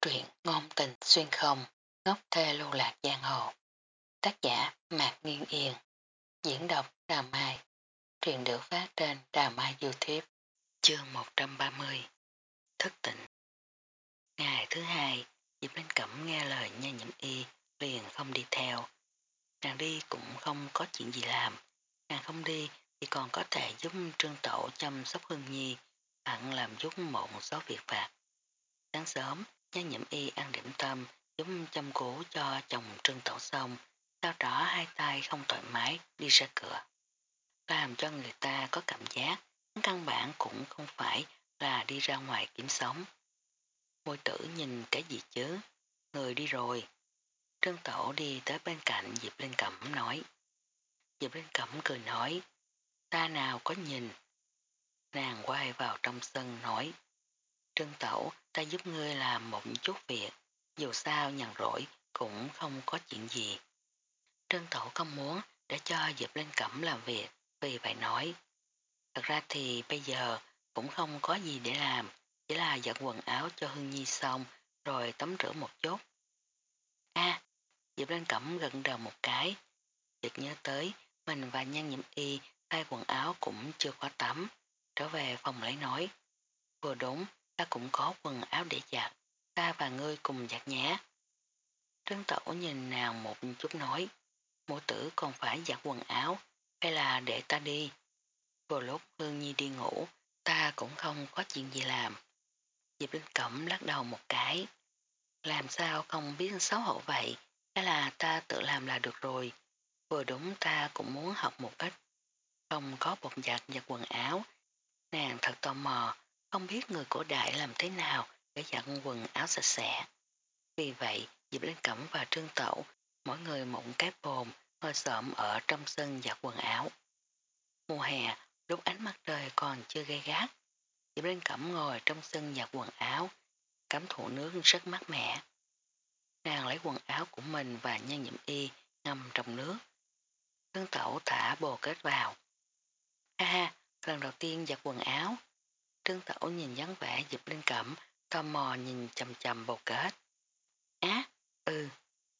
Truyện ngôn tình xuyên không, ngốc thê lưu lạc giang hồ. Tác giả Mạc Nghiên Yên. Diễn đọc Đà Mai. Truyện được phát trên Đà Mai Youtube. Chương 130. Thức tỉnh. Ngày thứ hai, Diệp Linh Cẩm nghe lời nha nhiễm y, liền không đi theo. Nàng đi cũng không có chuyện gì làm. Nàng không đi thì còn có thể giúp trương tổ chăm sóc hương nhi, hẳn làm giúp một số việc phạt. Sáng sớm, Nhan nhậm y ăn điểm tâm, giống chăm cố cho chồng trưng tổ xong, sau đó hai tay không thoải mái đi ra cửa. Làm cho người ta có cảm giác, căn bản cũng không phải là đi ra ngoài kiếm sống. Môi tử nhìn cái gì chứ, người đi rồi. trương Tổ đi tới bên cạnh Diệp Linh Cẩm nói. Diệp Linh Cẩm cười nói, ta nào có nhìn. Nàng quay vào trong sân nói, Trân Tẩu, ta giúp ngươi làm một chút việc, dù sao nhàn rỗi cũng không có chuyện gì. Trân Tẩu không muốn để cho Diệp Linh Cẩm làm việc, vì vậy nói. Thật ra thì bây giờ cũng không có gì để làm, chỉ là giặt quần áo cho Hương Nhi xong rồi tắm rửa một chút. a Diệp Linh Cẩm gần đầu một cái, chợt nhớ tới mình và nhan nhiễm y thay quần áo cũng chưa có tắm, trở về phòng lấy nói. Vừa đúng, ta cũng có quần áo để giặt, ta và ngươi cùng giặt nhé. Trương Tẩu nhìn nàng một chút nói, mụ tử còn phải giặt quần áo, hay là để ta đi. Vừa lúc Hương Nhi đi ngủ, ta cũng không có chuyện gì làm. Diệp Linh Cẩm lắc đầu một cái. Làm sao không biết xấu hổ vậy, hay là ta tự làm là được rồi. Vừa đúng ta cũng muốn học một ít. Không có bột giặt giặt quần áo. Nàng thật tò mò, không biết người cổ đại làm thế nào để giặt quần áo sạch sẽ. Vì vậy, Diệp Linh Cẩm và Trương Tẩu, mỗi người mụn cái bồn, ngồi sợm ở trong sân giặt quần áo. Mùa hè, lúc ánh mặt trời còn chưa gây gắt, Diệp Linh Cẩm ngồi trong sân giặt quần áo, cảm thụ nước rất mát mẻ. Nàng lấy quần áo của mình và nhân nhiễm y ngâm trong nước. Trương Tẩu thả bồ kết vào. Ha ha, lần đầu tiên giặt quần áo, Trương Tẩu nhìn dáng vẻ Dịp Linh Cẩm, tò mò nhìn chầm chầm bầu kết. Á, ừ,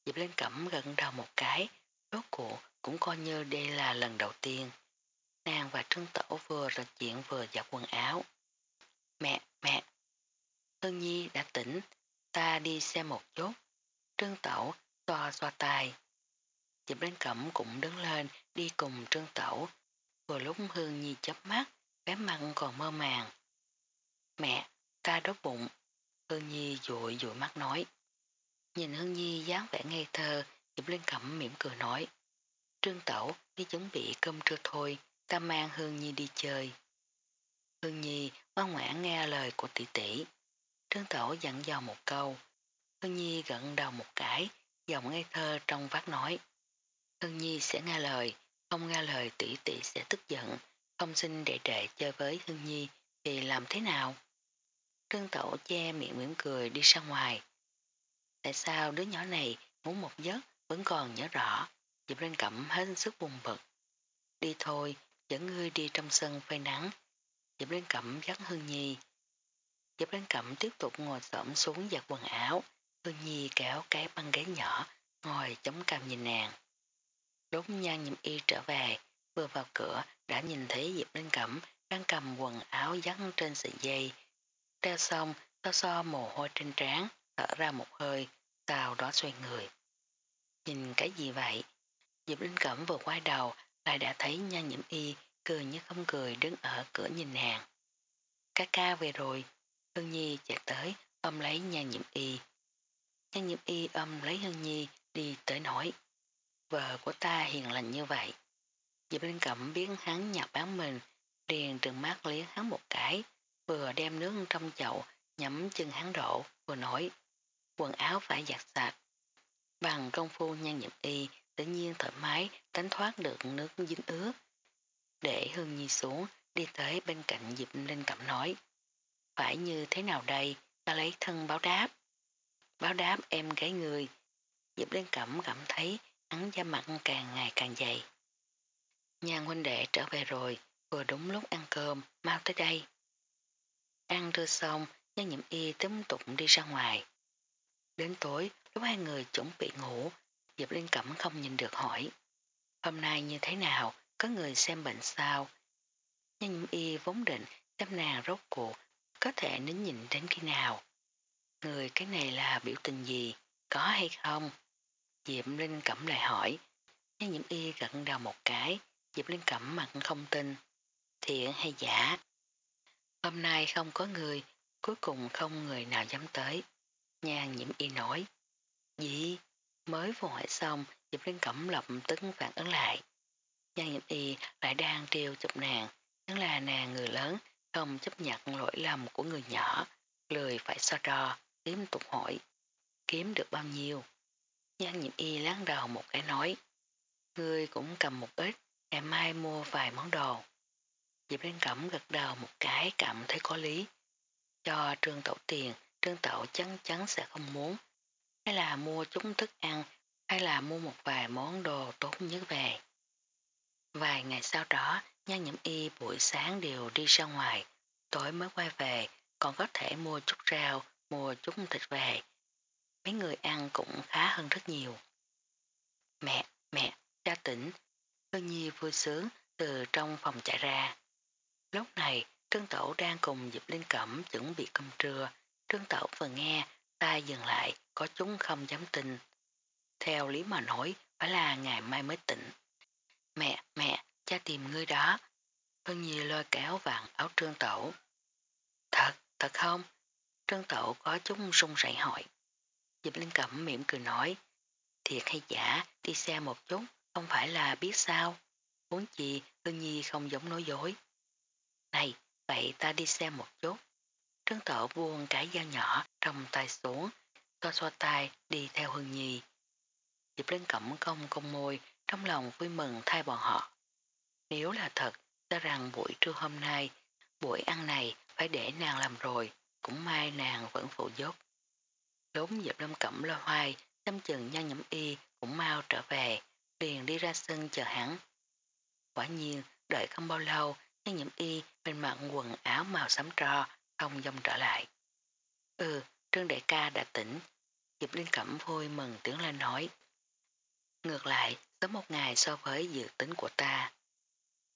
Dịp Linh Cẩm gần đầu một cái, rốt cuộc cũng coi như đây là lần đầu tiên. Nàng và Trương Tẩu vừa trò chuyện vừa giặt quần áo. Mẹ, mẹ, Hương Nhi đã tỉnh, ta đi xem một chút. Trương Tẩu xoa xoa tay. Diệp Linh Cẩm cũng đứng lên đi cùng Trương Tẩu. Vừa lúc Hương Nhi chớp mắt, bé mặn còn mơ màng. Mẹ, ta đốt bụng. Hương Nhi dụi dụi mắt nói. Nhìn Hương Nhi dáng vẻ ngây thơ, Diệp Linh Cẩm mỉm cười nói. Trương Tẩu đi chuẩn bị cơm trưa thôi, ta mang Hương Nhi đi chơi. Hương Nhi ngoan ngoãn nghe lời của tỷ tỷ. Trương Tẩu dặn dò một câu. Hương Nhi gận đầu một cái, giọng ngây thơ trong vắt nói. Hương Nhi sẽ nghe lời, không nghe lời tỷ tỷ sẽ tức giận, không xin đệ đệ chơi với Hương Nhi thì làm thế nào? Trương Tẩu che miệng mỉm cười đi ra ngoài. Tại sao đứa nhỏ này muốn một giấc vẫn còn nhớ rõ, Diệp Linh Cẩm hết sức buồn bực. Đi thôi, dẫn ngươi đi trong sân phơi nắng. Diệp Linh Cẩm dắt Hương Nhi. Diệp Linh Cẩm tiếp tục ngồi xổm xuống giặt quần áo. Hương Nhi kéo cái băng ghế nhỏ, ngồi chống cằm nhìn nàng. Lúc nhan nhiệm y trở về, vừa vào cửa đã nhìn thấy Diệp Linh Cẩm đang cầm quần áo dắt trên sợi dây, ra xong, so so mồ hôi trên trán, thở ra một hơi, sau đó xoay người. Nhìn cái gì vậy? Diệp Linh Cẩm vừa quay đầu, lại đã thấy nha nhiễm y, cười như không cười đứng ở cửa nhìn nàng. Ca ca về rồi, Hương Nhi chạy tới, ôm lấy nha nhiễm y. Nha nhiễm y ôm lấy Hương Nhi, đi tới nói. Vợ của ta hiền lành như vậy. Diệp Linh Cẩm biết hắn nhặt bán mình, liền trừng mắt liếc hắn một cái, vừa đem nước trong chậu nhắm chân hắn đổ, vừa nói quần áo phải giặt sạch. Bằng công phu nhan nhậm y tự nhiên thoải mái tránh thoát được nước dính ướt. Để Hương Nhi xuống, đi tới bên cạnh Diệp Linh Cẩm nói phải như thế nào đây, ta lấy thân báo đáp. Báo đáp em gái người. Diệp Linh Cẩm cảm thấy hắn da mặt càng ngày càng dày. Nhà huynh đệ trở về rồi, vừa đúng lúc ăn cơm, mau tới đây. Ăn trưa xong, nhân nhiễm y tiếp tục đi ra ngoài. Đến tối, lúc hai người chuẩn bị ngủ, Diệp Linh Cẩm không nhìn được hỏi. Hôm nay như thế nào, có người xem bệnh sao? nhân nhiễm y vốn định xem nàng rốt cuộc, có thể nín nhìn đến khi nào. Người cái này là biểu tình gì, có hay không? Diệp Linh Cẩm lại hỏi, nhân nhiễm y gật đầu một cái, Diệp Linh Cẩm mặt không tin. Thiện hay giả? Hôm nay không có người, cuối cùng không người nào dám tới. Nhan nhiễm y nói. Gì? Mới vừa hỏi xong, Diệp Linh Cẩm lập tức phản ứng lại. Nhan nhiễm y lại đang trêu chụp nàng, nhưng là nàng người lớn, không chấp nhận lỗi lầm của người nhỏ, lười phải so trò tiếp tục hỏi. Kiếm được bao nhiêu? Nhan nhiễm y láng đầu một cái nói. Ngươi cũng cầm một ít, ngày mai mua vài món đồ. Diệp Linh Cẩm gật đầu một cái cảm thấy có lý. Cho trương tẩu tiền, trương tẩu chắn chắn sẽ không muốn. Hay là mua chúng thức ăn, hay là mua một vài món đồ tốt nhất về. Vài ngày sau đó, nhan nhiễm y buổi sáng đều đi ra ngoài, tối mới quay về, còn có thể mua chút rau, mua chút thịt về. Mấy người ăn cũng khá hơn rất nhiều. Mẹ, mẹ, cha tỉnh. Hương Nhi vui sướng từ trong phòng chạy ra. Lúc này, Trương Tẩu đang cùng Diệp Linh Cẩm chuẩn bị cơm trưa. Trương Tẩu vừa nghe, ta dừng lại, có chúng không dám tin. Theo lý mà nói, phải là ngày mai mới tỉnh. Mẹ, mẹ, cha tìm ngươi đó. Phân Nhi lôi kéo vàng áo Trương Tẩu. Thật, thật không? Trương Tẩu có chúng rung rẩy hỏi. Diệp Linh Cẩm mỉm cười nói, thiệt hay giả, đi xe một chút, không phải là biết sao. Muốn gì, Hương Nhi không giống nói dối. Vậy ta đi xem một chút. Trương Tổ buông cái dao nhỏ trong tay xuống, xoa xoa tay đi theo Hương Nhi. Diệp Linh Cẩm công công môi, trong lòng vui mừng thay bọn họ. Nếu là thật, ta rằng buổi trưa hôm nay, buổi ăn này phải để nàng làm rồi, cũng may nàng vẫn phụ giúp. Lúc Diệp Lâm Cẩm lo hoài, tâm chừng nhan nhẫm y cũng mau trở về, liền đi ra sân chờ hắn. Quả nhiên, đợi không bao lâu, nhan nhiễm y bên mặn quần áo màu xám tro, không dông trở lại. Ừ, Trương Đại ca đã tỉnh. Diệp Linh Cẩm vui mừng tiếng lên nói. Ngược lại, sớm một ngày so với dự tính của ta.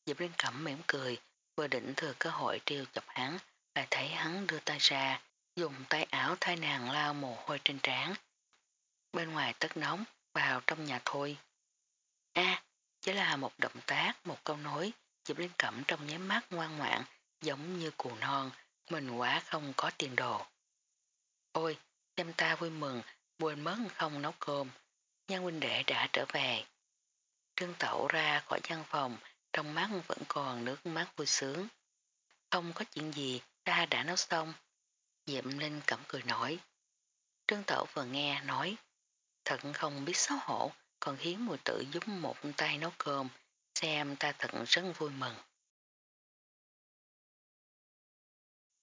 Diệp Linh Cẩm mỉm cười, vừa định thừa cơ hội triêu chọc hắn, lại thấy hắn đưa tay ra, dùng tay áo thay nàng lao mồ hôi trên trán. Bên ngoài tất nóng, vào trong nhà thôi. a chỉ là một động tác, một câu nói, Diệp Linh Cẩm trong nháy mắt ngoan ngoãn, giống như cù non, mình quá không có tiền đồ. Ôi, xem ta vui mừng, buồn mất không nấu cơm, nhân huynh đệ đã trở về. Trương Tẩu ra khỏi văn phòng, trong mắt vẫn còn nước mắt vui sướng. Không có chuyện gì, ta đã nấu xong. Diệp Linh cẩm cười nổi. Trương Tẩu vừa nghe nói, thật không biết xấu hổ, còn khiến mùi tự giúp một tay nấu cơm, xem ta thật rất vui mừng.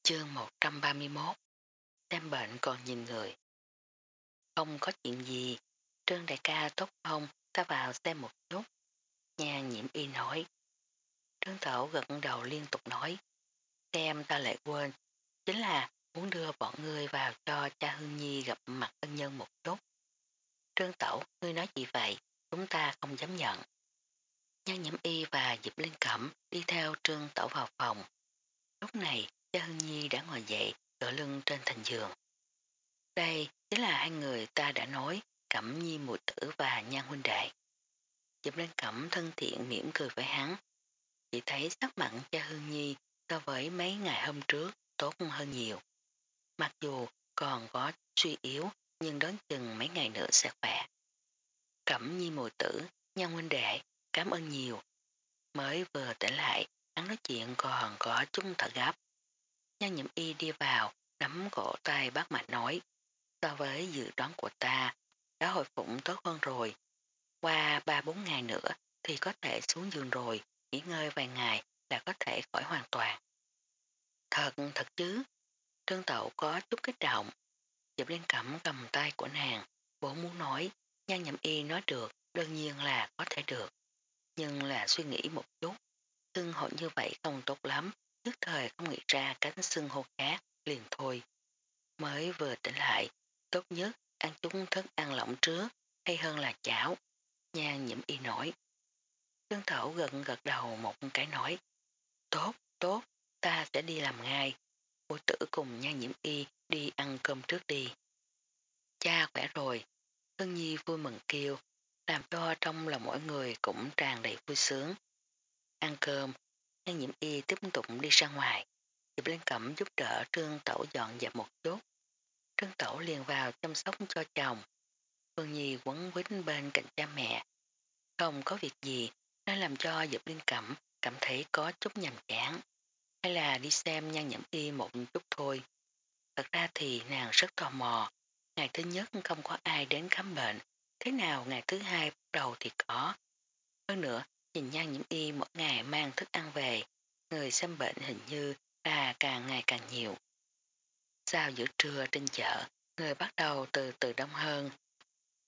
Chương 131 Xem bệnh còn nhìn người Không có chuyện gì, Trương đại ca tốt không, ta vào xem một chút. Nhà nhiễm y nói. Trương Tẩu gật đầu liên tục nói. Xem ta lại quên, chính là muốn đưa bọn ngươi vào cho cha Hương Nhi gặp mặt ân nhân một chút. Trương Tẩu, ngươi nói gì vậy? Chúng ta không dám nhận. Nhan nhiễm y và Diệp Linh Cẩm đi theo Trương Tẩu vào phòng. Lúc này, cha Hương Nhi đã ngồi dậy, tựa lưng trên thành giường. Đây chính là hai người ta đã nói Cẩm Nhi mùi tử và nhan huynh đệ. Diệp Linh Cẩm thân thiện mỉm cười với hắn. Chỉ thấy sắc mặn cha Hương Nhi so với mấy ngày hôm trước tốt hơn nhiều. Mặc dù còn có suy yếu nhưng đón chừng mấy ngày nữa sẽ khỏe. Cẩm nhi mùi tử, nhan huynh đệ, cảm ơn nhiều. Mới vừa tỉnh lại, hắn nói chuyện còn có chung thở gấp. Nhân nhiễm y đi vào, nắm cổ tay bác mạch nói. So với dự đoán của ta, đã hồi phục tốt hơn rồi. Qua 3-4 ngày nữa thì có thể xuống giường rồi, nghỉ ngơi vài ngày là có thể khỏi hoàn toàn. Thật, thật chứ. Trương Tậu có chút kích động. Diệp Liên Cẩm cầm tay của nàng, vốn muốn nói, nhan nhậm y nói được, đương nhiên là có thể được. Nhưng là suy nghĩ một chút, xưng hộ như vậy không tốt lắm, nhất thời không nghĩ ra cánh xưng hô khác, liền thôi. Mới vừa tỉnh lại, tốt nhất ăn chúng thức ăn lỏng trước hay hơn là chảo. Nhan nhiễm y nổi. Trương thảo gần gật đầu một cái nói. Tốt, tốt, ta sẽ đi làm ngay. Cô tử cùng nhan nhiễm y đi ăn cơm trước đi. Cha khỏe rồi. Hương Nhi vui mừng kêu, làm cho trong lòng mỗi người cũng tràn đầy vui sướng. Ăn cơm, nhan nhiễm y tiếp tục đi ra ngoài. Diệp Liên Cẩm giúp đỡ Trương Tẩu dọn dẹp một chút. Trương Tẩu liền vào chăm sóc cho chồng. Phương Nhi quấn quýt bên cạnh cha mẹ. Không có việc gì, nó làm cho Diệp Liên Cẩm cảm thấy có chút nhàm chán. Hay là đi xem nhan nhiễm y một chút thôi. Thật ra thì nàng rất tò mò. Ngày thứ nhất không có ai đến khám bệnh. Thế nào ngày thứ hai bắt đầu thì có. Hơn nữa, nhìn nhan nhiễm y mỗi ngày mang thức ăn về. Người xem bệnh hình như là càng ngày càng nhiều. Sau giữa trưa trên chợ, người bắt đầu từ từ đông hơn.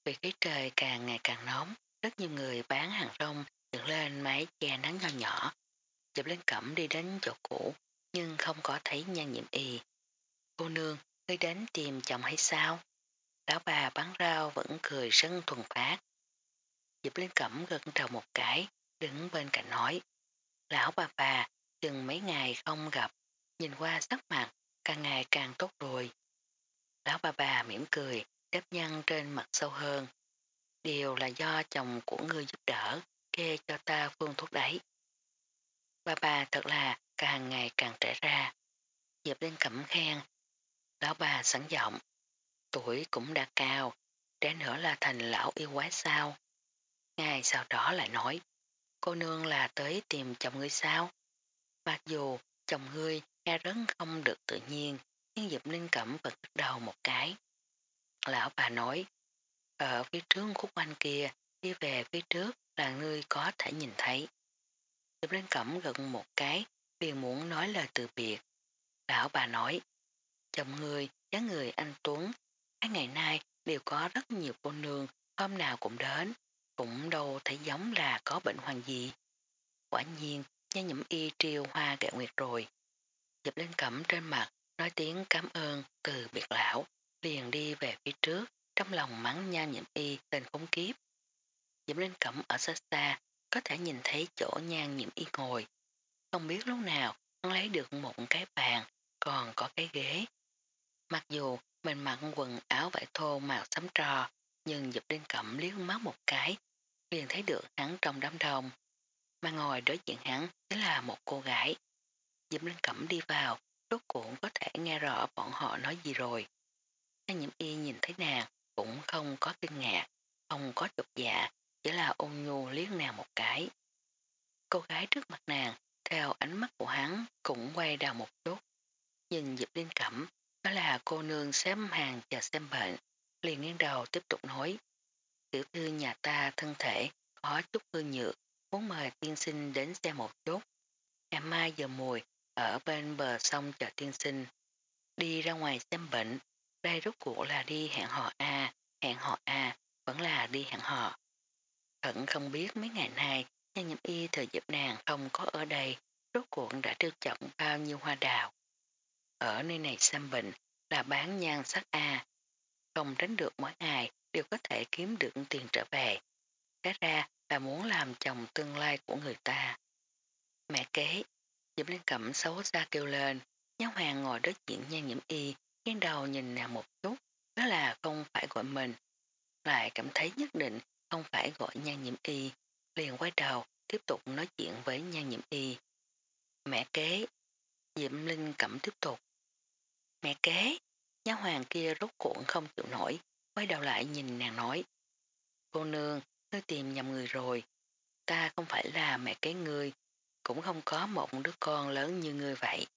Vì khí trời càng ngày càng nóng, rất nhiều người bán hàng rong dựng lên máy che nắng nhỏ nhỏ. Dập lên cẩm đi đến chỗ cũ, nhưng không có thấy nhan nhiễm y. Cô nương, ngươi đến tìm chồng hay sao? Lão bà bán rau vẫn cười rất thuần phát. Dịp lên cẩm gật đầu một cái, đứng bên cạnh nói. Lão bà bà, chừng mấy ngày không gặp, nhìn qua sắc mặt, càng ngày càng tốt rồi. Lão bà bà mỉm cười, đếp nhăn trên mặt sâu hơn. Điều là do chồng của ngươi giúp đỡ, kê cho ta phương thuốc đấy. Bà bà thật là càng ngày càng trẻ ra. Diệp lên cẩm khen. Lão bà sẵn giọng. Tuổi cũng đã cao, trẻ nữa là thành lão yêu quái sao. ngay sau đó lại nói, cô nương là tới tìm chồng ngươi sao. Mặc dù chồng ngươi nghe rất không được tự nhiên, nhưng Diệp Linh Cẩm vẫn bắt đầu một cái. Lão bà nói, ở phía trước khúc quanh kia, đi về phía trước là ngươi có thể nhìn thấy. Diệp Linh Cẩm gần một cái, liền muốn nói lời từ biệt. Lão bà nói, chồng ngươi, dáng người anh Tuấn, hai ngày nay đều có rất nhiều cô nương, hôm nào cũng đến, cũng đâu thấy giống là có bệnh hoàng gì. Quả nhiên, nha nhậm y triều hoa gạo nguyệt rồi. Dập lên cẩm trên mặt, nói tiếng cảm ơn từ biệt lão, liền đi về phía trước, trong lòng mắng nha nhậm y tên khốn kiếp. Dập lên cẩm ở xa xa, có thể nhìn thấy chỗ nhan nhiễm y ngồi. Không biết lúc nào hắn lấy được một cái bàn, còn có cái ghế. Mặc dù mình mặc quần áo vải thô màu xám trò, nhưng dập lên cẩm liếc mắt một cái, liền thấy được hắn trong đám đông. Mà ngồi đối diện hắn chính là một cô gái. Dịp lên cẩm đi vào, rốt cuộn có thể nghe rõ bọn họ nói gì rồi. Nhan nhiễm y nhìn thấy nàng cũng không có kinh ngạc, không có chụp dạ, chỉ là ôn nhu liếc nàng một cái. Cô gái trước mặt nàng, theo ánh mắt của hắn cũng quay đầu một chút. Nhìn Diệp Liên Cẩm, đó là cô nương xếp hàng chờ xem bệnh, liền nghiêng đầu tiếp tục nói. Tiểu thư nhà ta thân thể có chút hư nhược, muốn mời tiên sinh đến xem một chút. Ngày mai giờ mùi, ở bên bờ sông chờ tiên sinh. Đi ra ngoài xem bệnh, đây rốt cuộc là đi hẹn hò A, hẹn hò A, vẫn là đi hẹn hò. Thận không biết mấy ngày nay, nhân nhậm y thời dịp nàng không có ở đây, rốt cuộc đã trêu chậm bao nhiêu hoa đào. Ở nơi này xăm bệnh là bán nhan sắc A, không tránh được mỗi ngày đều có thể kiếm được tiền trở về. Cái ra là muốn làm chồng tương lai của người ta. Mẹ kế, Diệp Linh Cẩm xấu xa kêu lên, nhóm hoàng ngồi đối diện nhan nhiễm y, nghiêng đầu nhìn nàng một chút, đó là không phải gọi mình. Lại cảm thấy nhất định không phải gọi nhan nhiễm y, liền quay đầu tiếp tục nói chuyện với nhan nhiễm y. Mẹ kế, Diệp Linh Cẩm tiếp tục. Mẹ kế, nhà hoàng kia rốt cuộn không chịu nổi, quay đầu lại nhìn nàng nói. Cô nương, ngươi tìm nhầm người rồi. Ta không phải là mẹ kế ngươi, cũng không có một đứa con lớn như ngươi vậy.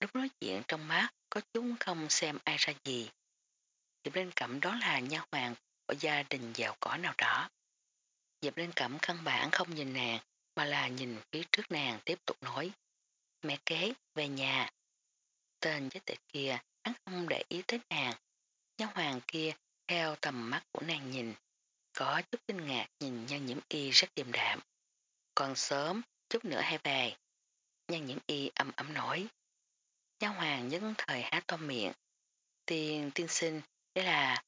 Lúc nói chuyện trong mắt có chúng không xem ai ra gì. Diệp Linh Cẩm đó là nha hoàng của gia đình giàu có nào đó. Diệp Linh Cẩm căn bản không nhìn nàng mà là nhìn phía trước nàng tiếp tục nói. Mẹ kế, về nhà. Tên chết tiệt kia, hắn không để ý tới nàng. Nha hoàng kia theo tầm mắt của nàng nhìn, có chút kinh ngạc nhìn nhân nhiễm y rất điềm đạm. Còn sớm, chút nữa hay về. Nhân nhiễm y âm ấm nói. Nhan hoàng nhấn thời há to miệng. Tiên tiên sinh, đấy là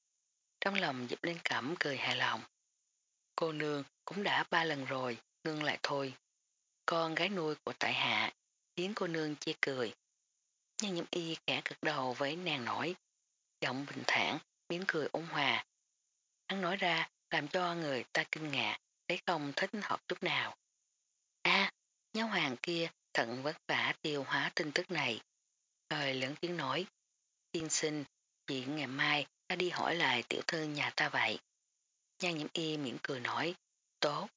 Trong lòng dịp lên Cẩm cười hài lòng. Cô nương cũng đã ba lần rồi, ngưng lại thôi. Con gái nuôi của tại hạ, khiến cô nương chia cười. Nhân nhiễm y khẽ cực đầu với nàng nổi. Giọng bình thản, miếng cười ôn hòa. Hắn nói ra làm cho người ta kinh ngạc, thấy không thích hợp chút nào. a à, hoàng kia thận vất vả tiêu hóa tin tức này. Thời lớn tiếng nói, tiên sinh, chuyện ngày mai ta đi hỏi lại tiểu thư nhà ta vậy. Nhan nhiễm y miễn cười nói, tốt.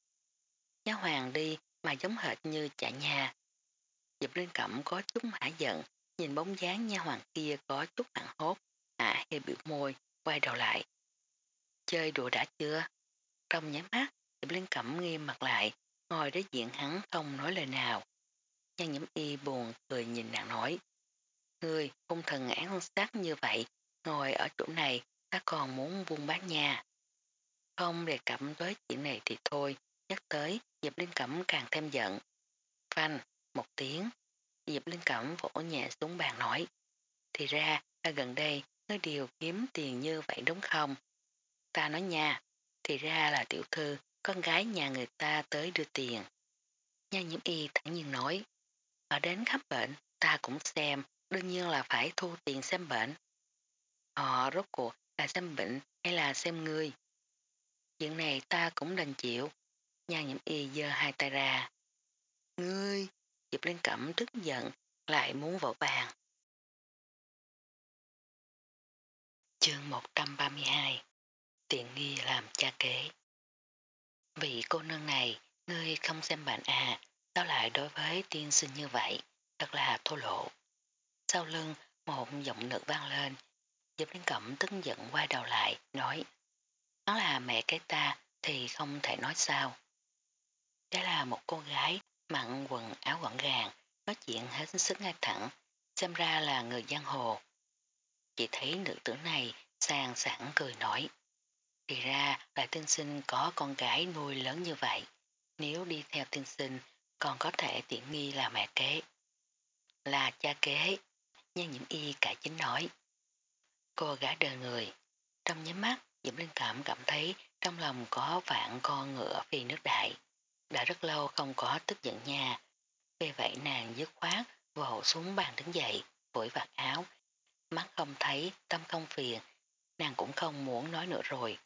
Nháo hoàng đi mà giống hệt như chạy nhà. Dịp lên Cẩm có chút hả giận, nhìn bóng dáng nha hoàng kia có chút hẳn hốt, à, hạ hề biểu môi, quay đầu lại. Chơi đùa đã chưa? Trong nháy mắt, Diệp Linh Cẩm nghiêm mặt lại, ngồi đối diện hắn không nói lời nào. Nhan nhiễm y buồn cười nhìn nàng nói. Ngươi hung thần án sát như vậy, ngồi ở chỗ này ta còn muốn buông bán nhà. Không đề cập tới chuyện này thì thôi, nhắc tới Diệp Linh Cẩm càng thêm giận. Phanh, một tiếng, Diệp Linh Cẩm vỗ nhẹ xuống bàn nói. Thì ra là gần đây ngươi điều kiếm tiền như vậy đúng không? Ta nói nha, thì ra là tiểu thư, con gái nhà người ta tới đưa tiền. Nha nhiễm y thẳng nhiên nói, ở đến khám bệnh, ta cũng xem, đương nhiên là phải thu tiền xem bệnh. Họ rốt cuộc là xem bệnh hay là xem ngươi? Chuyện này ta cũng đành chịu. Nha nhiễm y giơ hai tay ra. Ngươi, Diệp Linh Cẩm tức giận, lại muốn vỗ bàn. Chương 132 Tiện nghi làm cha kế Vị cô nương này, ngươi không xem bạn à, sao lại đối với tiên sinh như vậy, thật là thô lộ. Sau lưng, một giọng nữ vang lên, Diệp Linh Cẩm tức giận quay đầu lại, nói Nó là mẹ cái ta thì không thể nói sao. Đó là một cô gái mặn quần áo gọn gàng, nói chuyện hết sức ngay thẳng, xem ra là người giang hồ. Chỉ thấy nữ tử này sang sẵn cười nói. Thì ra là tiên sinh có con gái nuôi lớn như vậy. Nếu đi theo tiên sinh, còn có thể tiện nghi là mẹ kế. Là cha kế, nhan nhiễm y cả chính nói. Cô gái đời người. Trong nhắm mắt, Diễm Linh Cảm cảm thấy trong lòng có vạn con ngựa phi nước đại. Đã rất lâu không có tức giận nha. Vì vậy nàng dứt khoát, vỗ xuống bàn đứng dậy, vội vạt áo. Mắt không thấy, tâm không phiền, nàng cũng không muốn nói nữa rồi.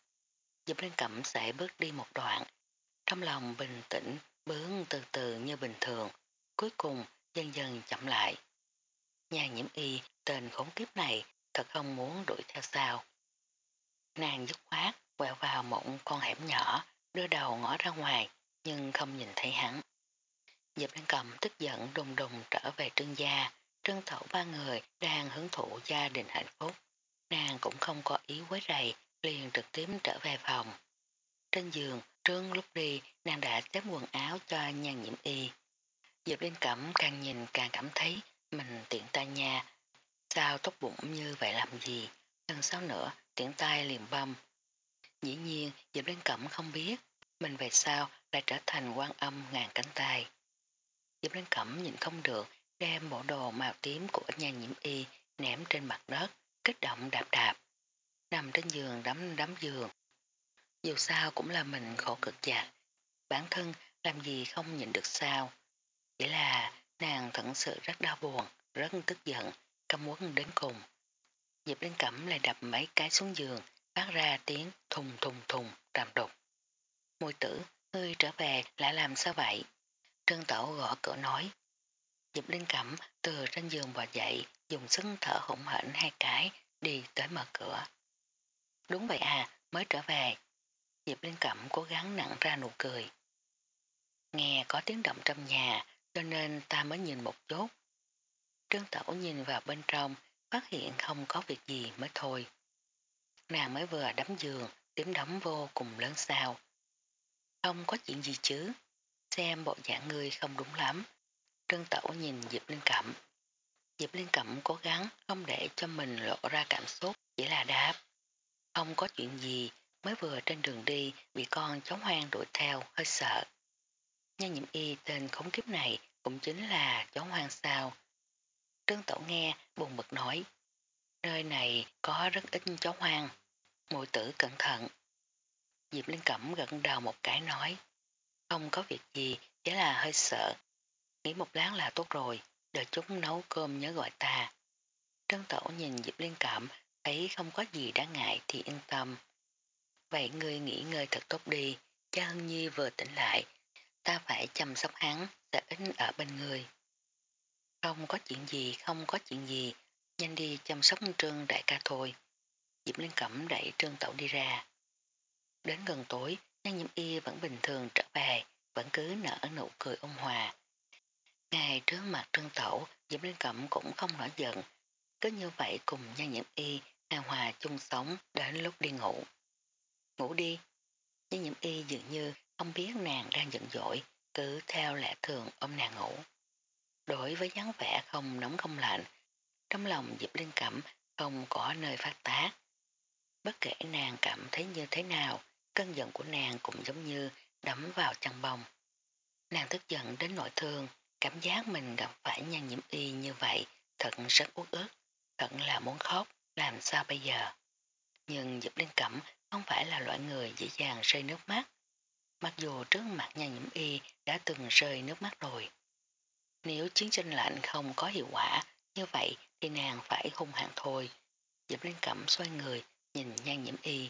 Diệp lên Cẩm sẽ bước đi một đoạn. Trong lòng bình tĩnh, bướng từ từ như bình thường. Cuối cùng, dần dần chậm lại. Nhà nhiễm y, tên khốn kiếp này, thật không muốn đuổi theo sao. Nàng dứt khoát, quẹo vào một con hẻm nhỏ, đưa đầu ngõ ra ngoài, nhưng không nhìn thấy hắn. Diệp Lan Cầm tức giận đùng đùng trở về trương gia, trương thẩu ba người đang hưởng thụ gia đình hạnh phúc. Nàng cũng không có ý quấy rầy, liền trực tiếp trở về phòng. Trên giường, trương lúc đi, nàng đã xếp quần áo cho nhan nhiễm y. Diệp Lan Cẩm càng nhìn càng cảm thấy mình tiện tay nha. Sao tốt bụng như vậy làm gì? Lần sau nữa, tiện tay liền băm. Dĩ nhiên, Diệp Lan Cẩm không biết mình về sau lại trở thành quan âm ngàn cánh tay. Diệp Linh Cẩm nhìn không được, đem bộ đồ màu tím của nhà nhiễm y ném trên mặt đất, kích động đạp đạp. Nằm trên giường đấm đấm giường. Dù sao cũng là mình khổ cực chạc. Bản thân làm gì không nhìn được sao. Chỉ là nàng thật sự rất đau buồn, rất tức giận, căm muốn đến cùng. Diệp Linh Cẩm lại đập mấy cái xuống giường, phát ra tiếng thùng thùng thùng, tràm đục. Mùi tử, ngươi trở về lại làm sao vậy? Trân Tẩu gõ cửa nói. Diệp Linh Cẩm từ trên giường bò dậy, dùng sức thở hỗn hển hai cái, đi tới mở cửa. Đúng vậy à, mới trở về. Diệp Linh Cẩm cố gắng nặng ra nụ cười. Nghe có tiếng động trong nhà, cho nên ta mới nhìn một chút. Trương Tẩu nhìn vào bên trong, phát hiện không có việc gì mới thôi. Nàng mới vừa đấm giường, tiếng đấm vô cùng lớn sao. Không có chuyện gì chứ, xem bộ dạng người không đúng lắm. Trương Tẩu nhìn Diệp Linh Cẩm. Diệp Linh Cẩm cố gắng không để cho mình lộ ra cảm xúc, chỉ là đáp. Không có chuyện gì, mới vừa trên đường đi bị con chó hoang đuổi theo, hơi sợ. Nhân nhiễm y tên khống kiếp này cũng chính là chó hoang sao. Trương Tẩu nghe buồn bực nói, nơi này có rất ít chó hoang. Mùi tử cẩn thận. Diệp Linh Cẩm gật đầu một cái nói. Không có việc gì, chỉ là hơi sợ. Nghĩ một lát là tốt rồi, đợi chúng nấu cơm nhớ gọi ta. Trân Tổ nhìn Diệp Liên Cẩm, thấy không có gì đáng ngại thì yên tâm. Vậy ngươi nghỉ ngơi thật tốt đi, cha Hân Nhi vừa tỉnh lại, ta phải chăm sóc hắn, sẽ ít ở bên người. Không có chuyện gì, không có chuyện gì, nhanh đi chăm sóc trương đại ca thôi. Diệp Liên Cẩm đẩy trương tẩu đi ra. Đến gần tối, nhan nhiễm y vẫn bình thường trở về, vẫn cứ nở nụ cười ôn hòa. Ngày trước mặt trương tẩu, Diễm Linh Cẩm cũng không nổi giận. Cứ như vậy cùng nhan nhiễm y, hài hòa chung sống đến lúc đi ngủ. Ngủ đi. Nhan nhiễm y dường như không biết nàng đang giận dỗi, cứ theo lẽ thường ôm nàng ngủ. Đối với dáng vẻ không nóng không lạnh, trong lòng Diệp Linh Cẩm không có nơi phát tác. Bất kể nàng cảm thấy như thế nào, cơn giận của nàng cũng giống như đấm vào chân bông. Nàng tức giận đến nội thương, cảm giác mình gặp phải nhan nhiễm y như vậy thật rất uất ức, thật là muốn khóc, làm sao bây giờ. Nhưng Diệp Linh Cẩm không phải là loại người dễ dàng rơi nước mắt. Mặc dù trước mặt nhan nhiễm y đã từng rơi nước mắt rồi. Nếu chiến tranh lạnh không có hiệu quả, như vậy thì nàng phải hung hãn thôi. Diệp Linh Cẩm xoay người, nhìn nhan nhiễm y.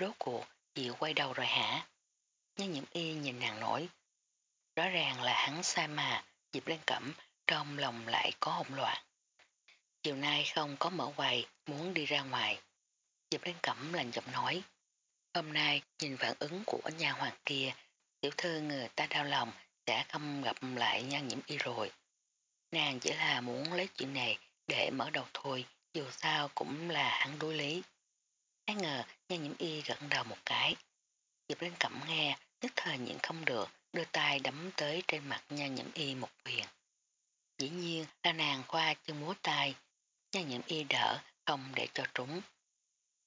Rốt cuộc, chị quay đầu rồi hả? Nhan nhiễm y nhìn nàng nổi. Rõ ràng là hắn sai mà, Diệp lên Cẩm trong lòng lại có hỗn loạn. Chiều nay không có mở quầy, muốn đi ra ngoài. Diệp lên Cẩm lành giọng nói. Hôm nay nhìn phản ứng của nhà hoàng kia, tiểu thư người ta đau lòng sẽ không gặp lại nhan nhiễm y rồi. Nàng chỉ là muốn lấy chuyện này để mở đầu thôi, dù sao cũng là hắn đối lý. Ai ngờ nhan nhiễm y gật đầu một cái. Diệp Linh Cẩm nghe, nhất thời nhịn không được, đưa tay đấm tới trên mặt nhan nhiễm y một quyền. Dĩ nhiên là nàng qua chân múa tay, nhan nhiễm y đỡ, không để cho trúng.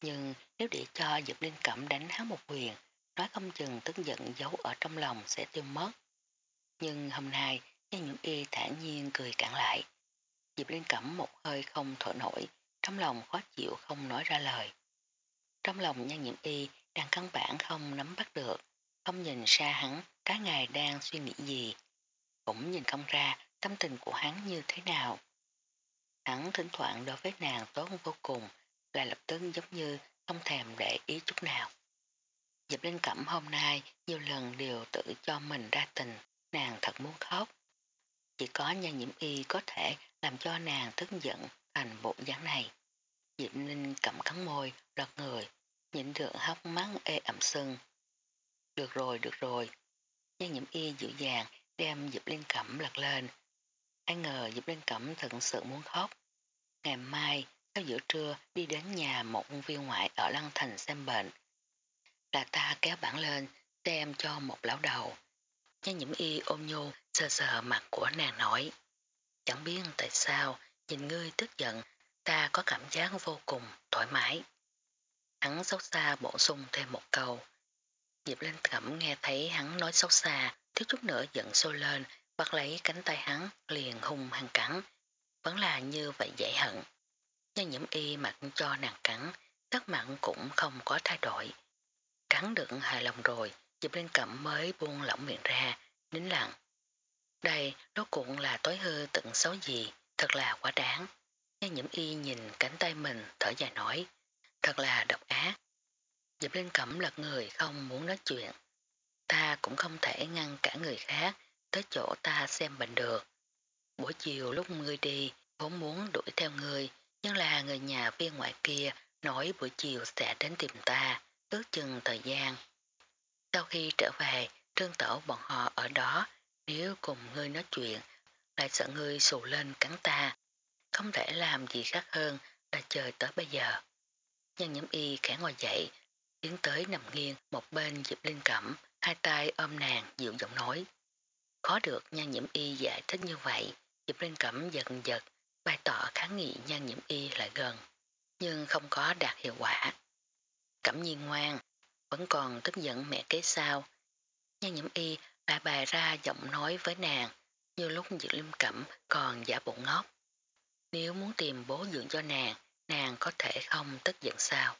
Nhưng nếu để cho Diệp Linh Cẩm đánh hắn một quyền, nói không chừng tức giận giấu ở trong lòng sẽ tiêu mất. Nhưng hôm nay, Nhan nhiễm Y thản nhiên cười cản lại. Diệp Liên Cẩm một hơi không thở nổi, trong lòng khó chịu không nói ra lời. Trong lòng Nhan nhiễm Y đang căn bản không nắm bắt được, không nhìn xa hắn cái ngày đang suy nghĩ gì. Cũng nhìn không ra tâm tình của hắn như thế nào. Hắn thỉnh thoảng đối với nàng tốt vô cùng, là lập tức giống như không thèm để ý chút nào. Dịp Linh Cẩm hôm nay nhiều lần đều tự cho mình ra tình, nàng thật muốn khóc. Chỉ có nhan nhiễm y có thể làm cho nàng tức giận thành bộ dáng này. Diệp Linh Cẩm cắn môi, lật người, nhịn được hóc mắt ê ẩm sưng. Được rồi, được rồi. Nhan nhiễm y dịu dàng đem Diệp Linh Cẩm lật lên. Ai ngờ Diệp Linh Cẩm thật sự muốn khóc. Ngày mai, sau giữa trưa đi đến nhà một viên ngoại ở Lăng Thành xem bệnh. Là ta kéo bản lên xem cho một lão đầu. Nhan nhiễm y ôm nhô sờ sờ mặt của nàng nói. Chẳng biết tại sao nhìn ngươi tức giận ta có cảm giác vô cùng thoải mái. Hắn xấu xa bổ sung thêm một câu. Diệp Linh Cẩm nghe thấy hắn nói xấu xa, thiếu chút nữa giận sôi lên, bắt lấy cánh tay hắn, liền hung hăng cắn. Vẫn là như vậy dễ hận. Nhân nhiễm y mặc cho nàng cắn, tất mặn cũng không có thay đổi. Cắn được hài lòng rồi, Diệp Linh Cẩm mới buông lỏng miệng ra, nín lặng. Đây, nó cũng là tối hư tận xấu gì, thật là quá đáng. Nhiễm y nhìn cánh tay mình thở dài nói, thật là độc ác. Diệp Linh Cẩm lật người không muốn nói chuyện. Ta cũng không thể ngăn cả người khác tới chỗ ta xem bệnh được. Buổi chiều lúc ngươi đi, vốn muốn đuổi theo ngươi, nhưng là người nhà viên ngoại kia nói buổi chiều sẽ đến tìm ta, ước chừng thời gian. Sau khi trở về, trương tổ bọn họ ở đó, nếu cùng ngươi nói chuyện, lại sợ ngươi xù lên cắn ta. Không thể làm gì khác hơn là chờ tới bây giờ. Nhân nhiễm y khẽ ngồi dậy, tiến tới nằm nghiêng một bên Diệp Linh Cẩm, hai tay ôm nàng dịu giọng nói. Khó được nhan nhiễm y giải thích như vậy, Diệp Linh Cẩm giật giật, bày tỏ kháng nghị nhan nhiễm y lại gần, nhưng không có đạt hiệu quả. Cẩm nhiên ngoan, vẫn còn tức giận mẹ kế sao. Nhan nhiễm y lại bày ra giọng nói với nàng, như lúc Diệp Linh Cẩm còn giả bộ ngốc. Nếu muốn tìm bố dưỡng cho nàng, nàng có thể không tức giận sao.